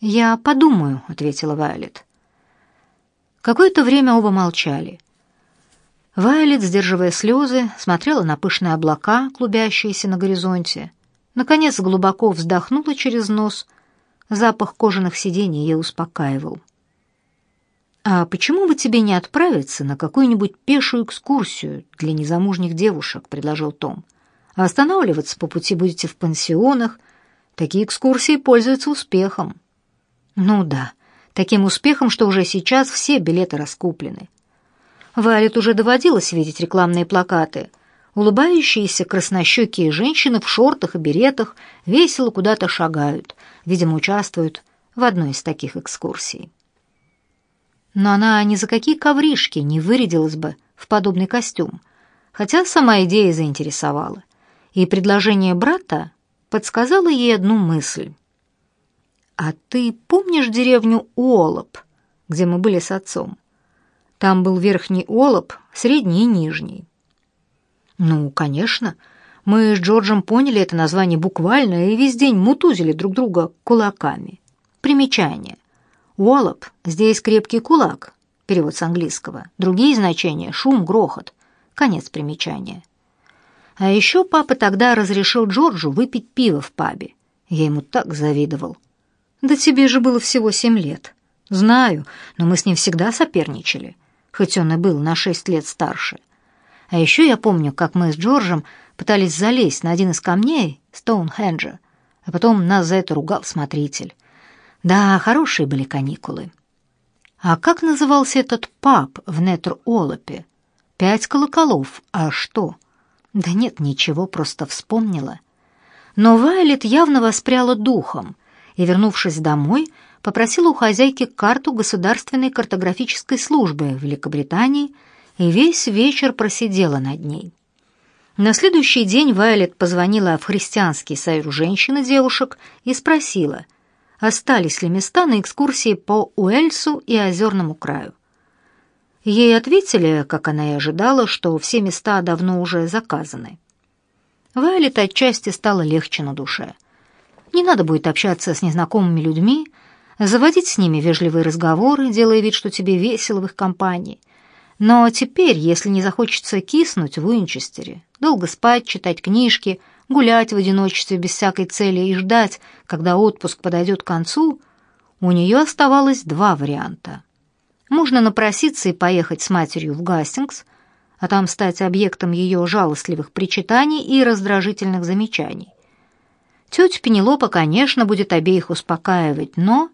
«Я подумаю», — ответила Вайолет. Какое-то время оба молчали. Вайолет, сдерживая слезы, смотрела на пышные облака, клубящиеся на горизонте. Наконец глубоко вздохнула через нос. Запах кожаных сидений ее успокаивал. «А почему бы тебе не отправиться на какую-нибудь пешую экскурсию для незамужних девушек?» — предложил Том. «А останавливаться по пути будете в пансионах. Такие экскурсии пользуются успехом». «Ну да, таким успехом, что уже сейчас все билеты раскуплены». Вайлет уже доводилось видеть рекламные плакаты. Улыбающиеся краснощекие женщины в шортах и беретах весело куда-то шагают, видимо, участвуют в одной из таких экскурсий но она ни за какие ковришки не вырядилась бы в подобный костюм, хотя сама идея заинтересовала. И предложение брата подсказало ей одну мысль. «А ты помнишь деревню Уолоп, где мы были с отцом? Там был верхний Уолоп, средний и нижний». «Ну, конечно. Мы с Джорджем поняли это название буквально и весь день мутузили друг друга кулаками. Примечание. Уоллоп — здесь крепкий кулак, перевод с английского. Другие значения — шум, грохот. Конец примечания. А еще папа тогда разрешил Джорджу выпить пиво в пабе. Я ему так завидовал. Да тебе же было всего семь лет. Знаю, но мы с ним всегда соперничали, хоть он и был на шесть лет старше. А еще я помню, как мы с Джорджем пытались залезть на один из камней Стоунхенджа, а потом нас за это ругал смотритель. Да, хорошие были каникулы. А как назывался этот паб в Нетр-Олопе? Пять колоколов. А что? Да нет, ничего, просто вспомнила. Но Вайлет явно воспряла духом и, вернувшись домой, попросила у хозяйки карту Государственной картографической службы Великобритании и весь вечер просидела над ней. На следующий день Вайлет позвонила в Христианский союз женщин и девушек и спросила — остались ли места на экскурсии по Уэльсу и Озерному краю. Ей ответили, как она и ожидала, что все места давно уже заказаны. Вайлет отчасти стало легче на душе. Не надо будет общаться с незнакомыми людьми, заводить с ними вежливые разговоры, делая вид, что тебе весело в их компании. Но теперь, если не захочется киснуть в Уинчестере, долго спать, читать книжки — гулять в одиночестве без всякой цели и ждать, когда отпуск подойдет к концу, у нее оставалось два варианта. Можно напроситься и поехать с матерью в Гастингс, а там стать объектом ее жалостливых причитаний и раздражительных замечаний. Тетя Пенелопа, конечно, будет обеих успокаивать, но...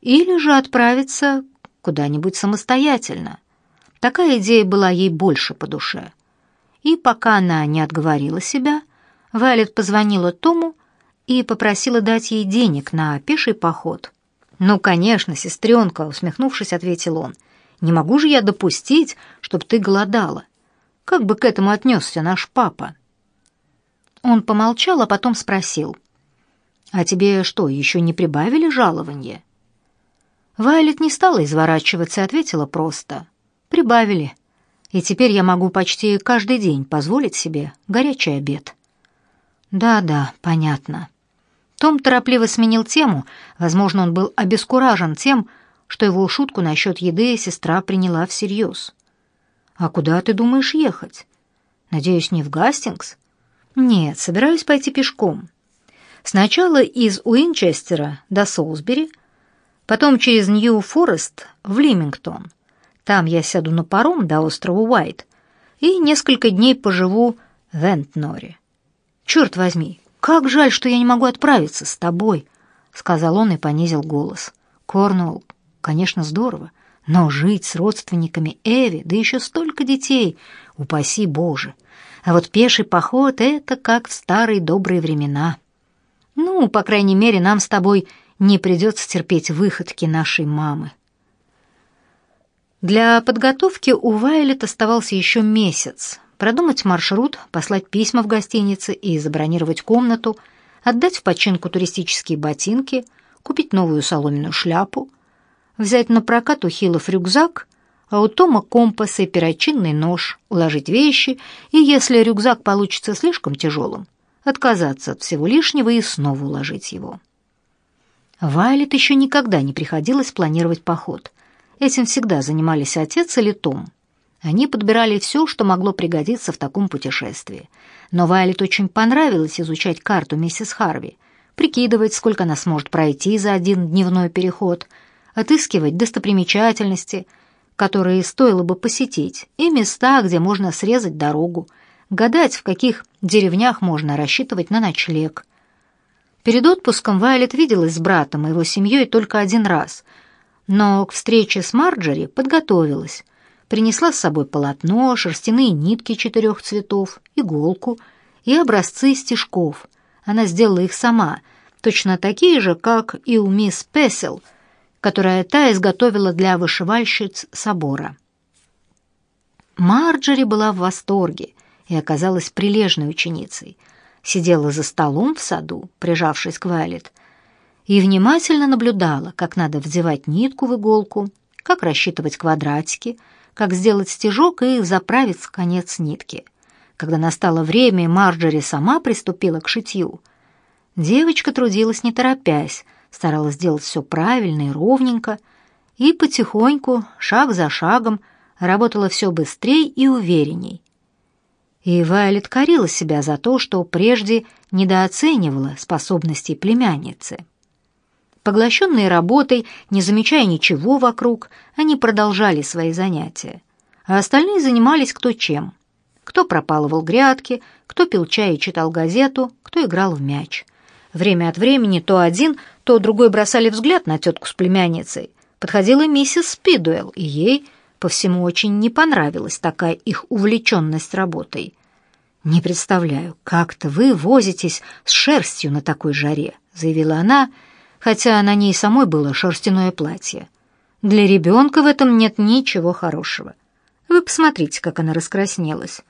Или же отправиться куда-нибудь самостоятельно. Такая идея была ей больше по душе. И пока она не отговорила себя, — Вайлет позвонила Тому и попросила дать ей денег на пеший поход. «Ну, конечно, сестренка», — усмехнувшись, ответил он. «Не могу же я допустить, чтобы ты голодала. Как бы к этому отнесся наш папа?» Он помолчал, а потом спросил. «А тебе что, еще не прибавили жалование?» Вайлет не стала изворачиваться и ответила просто. «Прибавили. И теперь я могу почти каждый день позволить себе горячий обед». Да-да, понятно. Том торопливо сменил тему. Возможно, он был обескуражен тем, что его шутку насчет еды сестра приняла всерьез. «А куда ты думаешь ехать? Надеюсь, не в Гастингс?» «Нет, собираюсь пойти пешком. Сначала из Уинчестера до Солсбери, потом через Нью-Форест в Лимингтон. Там я сяду на паром до острова Уайт и несколько дней поживу в Вентноре. «Черт возьми, как жаль, что я не могу отправиться с тобой», — сказал он и понизил голос. «Корнуолл, конечно, здорово, но жить с родственниками Эви, да еще столько детей, упаси Боже. А вот пеший поход — это как в старые добрые времена. Ну, по крайней мере, нам с тобой не придется терпеть выходки нашей мамы». Для подготовки у Вайлет оставался еще месяц, продумать маршрут, послать письма в гостинице и забронировать комнату, отдать в починку туристические ботинки, купить новую соломенную шляпу, взять на прокат у Хилов рюкзак, а у Тома компас и перочинный нож, уложить вещи и, если рюкзак получится слишком тяжелым, отказаться от всего лишнего и снова уложить его. Вайлет еще никогда не приходилось планировать поход. Этим всегда занимались отец или Том. Они подбирали все, что могло пригодиться в таком путешествии. Но Вайлет очень понравилось изучать карту миссис Харви, прикидывать, сколько она сможет пройти за один дневной переход, отыскивать достопримечательности, которые стоило бы посетить, и места, где можно срезать дорогу, гадать, в каких деревнях можно рассчитывать на ночлег. Перед отпуском Вайлет виделась с братом и его семьей только один раз, но к встрече с Марджери подготовилась, принесла с собой полотно, шерстяные нитки четырех цветов, иголку и образцы стежков. Она сделала их сама, точно такие же, как и у мисс Песел, которая та изготовила для вышивальщиц собора. Марджери была в восторге и оказалась прилежной ученицей. Сидела за столом в саду, прижавшись к Вайлет, и внимательно наблюдала, как надо вдевать нитку в иголку, как рассчитывать квадратики, как сделать стежок и заправить конец нитки. Когда настало время, Марджери сама приступила к шитью. Девочка трудилась не торопясь, старалась сделать все правильно и ровненько, и потихоньку, шаг за шагом, работала все быстрее и уверенней. И Вайлет корила себя за то, что прежде недооценивала способности племянницы. Поглощенные работой, не замечая ничего вокруг, они продолжали свои занятия, а остальные занимались кто чем. Кто пропалывал грядки, кто пил чай и читал газету, кто играл в мяч. Время от времени то один, то другой бросали взгляд на тетку с племянницей. Подходила миссис Спидуэлл, и ей по всему очень не понравилась такая их увлеченность работой. «Не представляю, как-то вы возитесь с шерстью на такой жаре», — заявила она, — хотя на ней самой было шерстяное платье. Для ребенка в этом нет ничего хорошего. Вы посмотрите, как она раскраснелась.